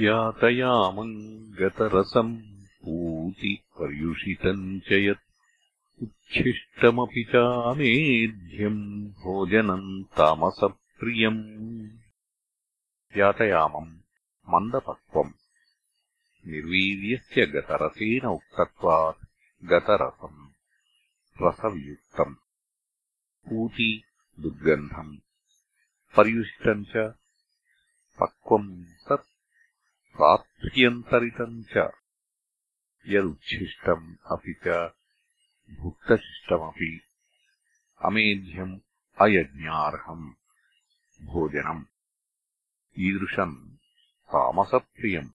यातयामम् गतरसम् पर्युषितम् च यत् उच्छिष्टमपि चामेध्यम् भोजनम् तामसप्रियम्। यातयामम् मन्दपक्वम्। निर्वीर्यस्य गतरसेन उक्तत्वात् गतरसम् रसवियुक्तम्। ऊती दुर्गन्धम्। पर्युषितम् च पक्वम् तत् रात्र्यन्तरितम् च यदुच्छिष्टम् अपि च भुक्तशिष्टमपि अमेध्यम् अयज्ञार्हम् भोजनम् ईदृशम् तामसप्रियम्